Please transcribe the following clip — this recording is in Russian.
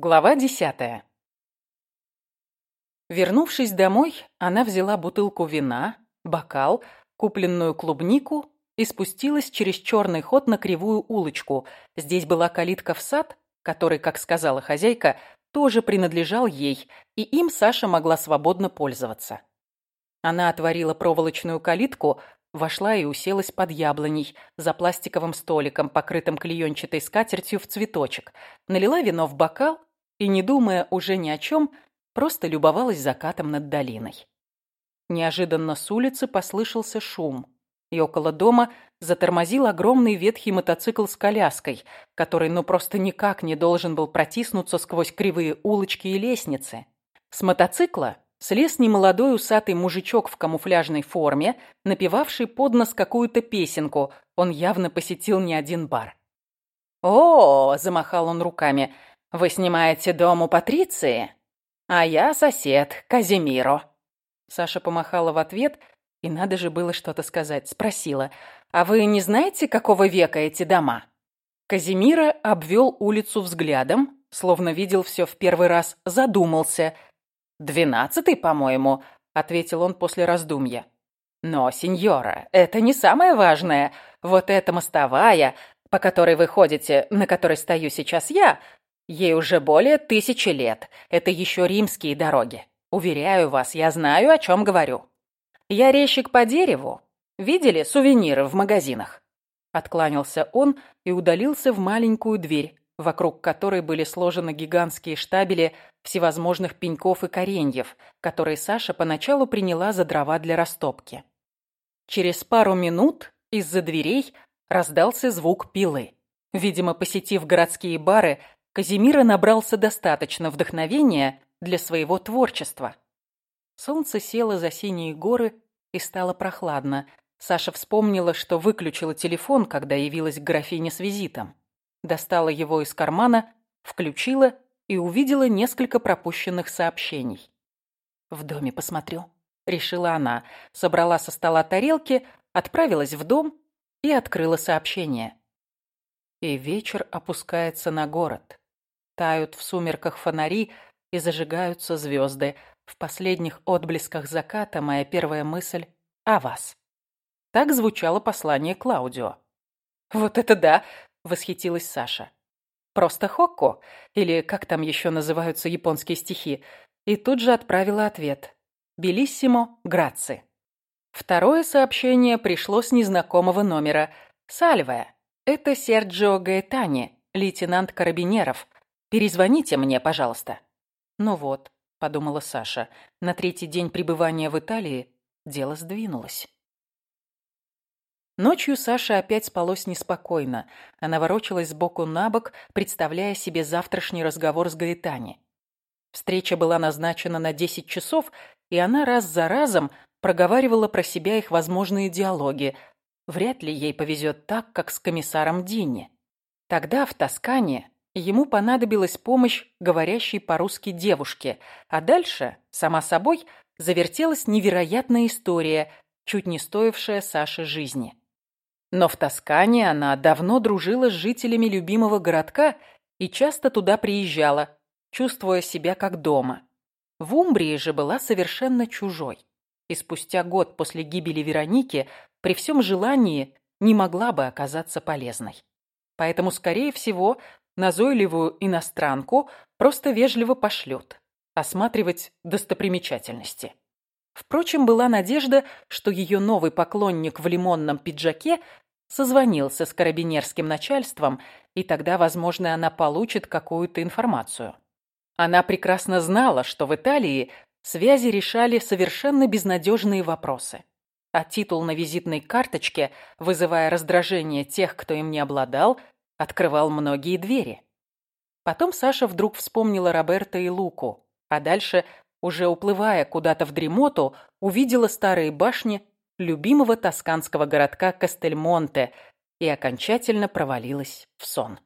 Глава десятая. Вернувшись домой, она взяла бутылку вина, бокал, купленную клубнику и спустилась через черный ход на кривую улочку. Здесь была калитка в сад, который, как сказала хозяйка, тоже принадлежал ей, и им Саша могла свободно пользоваться. Она отворила проволочную калитку, вошла и уселась под яблоней за пластиковым столиком, покрытым клеенчатой скатертью в цветочек, налила вино в бокал и, не думая уже ни о чем, просто любовалась закатом над долиной. Неожиданно с улицы послышался шум, и около дома затормозил огромный ветхий мотоцикл с коляской, который ну просто никак не должен был протиснуться сквозь кривые улочки и лестницы. С мотоцикла слез немолодой усатый мужичок в камуфляжной форме, напевавший под нос какую-то песенку. Он явно посетил не один бар. «О!» – замахал он руками – вы снимаете дом у Патриции? А я сосед, Казимиро». Саша помахала в ответ, и надо же было что-то сказать. Спросила, «А вы не знаете, какого века эти дома?» Казимира обвел улицу взглядом, словно видел все в первый раз, задумался. «Двенадцатый, по-моему», — ответил он после раздумья. «Но, сеньора, это не самое важное. Вот эта мостовая, по которой вы ходите, на которой стою сейчас я, Ей уже более тысячи лет. Это еще римские дороги. Уверяю вас, я знаю, о чем говорю. Я резчик по дереву. Видели сувениры в магазинах?» Откланялся он и удалился в маленькую дверь, вокруг которой были сложены гигантские штабели всевозможных пеньков и кореньев, которые Саша поначалу приняла за дрова для растопки. Через пару минут из-за дверей раздался звук пилы. Видимо, посетив городские бары, Казимира набрался достаточно вдохновения для своего творчества. Солнце село за синие горы и стало прохладно. Саша вспомнила, что выключила телефон, когда явилась к графине с визитом. Достала его из кармана, включила и увидела несколько пропущенных сообщений. «В доме посмотрю», — решила она, собрала со стола тарелки, отправилась в дом и открыла сообщение. И вечер опускается на город. Тают в сумерках фонари и зажигаются звезды. В последних отблесках заката моя первая мысль о вас. Так звучало послание Клаудио. «Вот это да!» — восхитилась Саша. «Просто хокко? Или как там еще называются японские стихи?» И тут же отправила ответ. «Белиссимо, граци». Второе сообщение пришло с незнакомого номера. «Сальвая, это Серджио Гаэтани, лейтенант карабинеров. Перезвоните мне, пожалуйста». «Ну вот», — подумала Саша, — на третий день пребывания в Италии дело сдвинулось. Ночью Саше опять спалось неспокойно. Она ворочалась сбоку на бок, представляя себе завтрашний разговор с Гаэтани. Встреча была назначена на 10 часов, и она раз за разом проговаривала про себя их возможные диалоги. Вряд ли ей повезет так, как с комиссаром Динни. Тогда в Тоскане Ему понадобилась помощь говорящей по-русски девушки, а дальше, сама собой, завертелась невероятная история, чуть не стоившая Саше жизни. Но в Тоскане она давно дружила с жителями любимого городка и часто туда приезжала, чувствуя себя как дома. В Умбрии же была совершенно чужой. И спустя год после гибели Вероники при всем желании не могла бы оказаться полезной. Поэтому, скорее всего, назойливую иностранку просто вежливо пошлют осматривать достопримечательности. Впрочем, была надежда, что ее новый поклонник в лимонном пиджаке созвонился с карабинерским начальством, и тогда, возможно, она получит какую-то информацию. Она прекрасно знала, что в Италии связи решали совершенно безнадежные вопросы. А титул на визитной карточке, вызывая раздражение тех, кто им не обладал, открывал многие двери. Потом Саша вдруг вспомнила Роберта и Луку, а дальше, уже уплывая куда-то в дремоту, увидела старые башни любимого тосканского городка Кастельмонте и окончательно провалилась в сон.